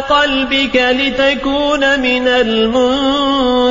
قلبك لتكون من المنذرين.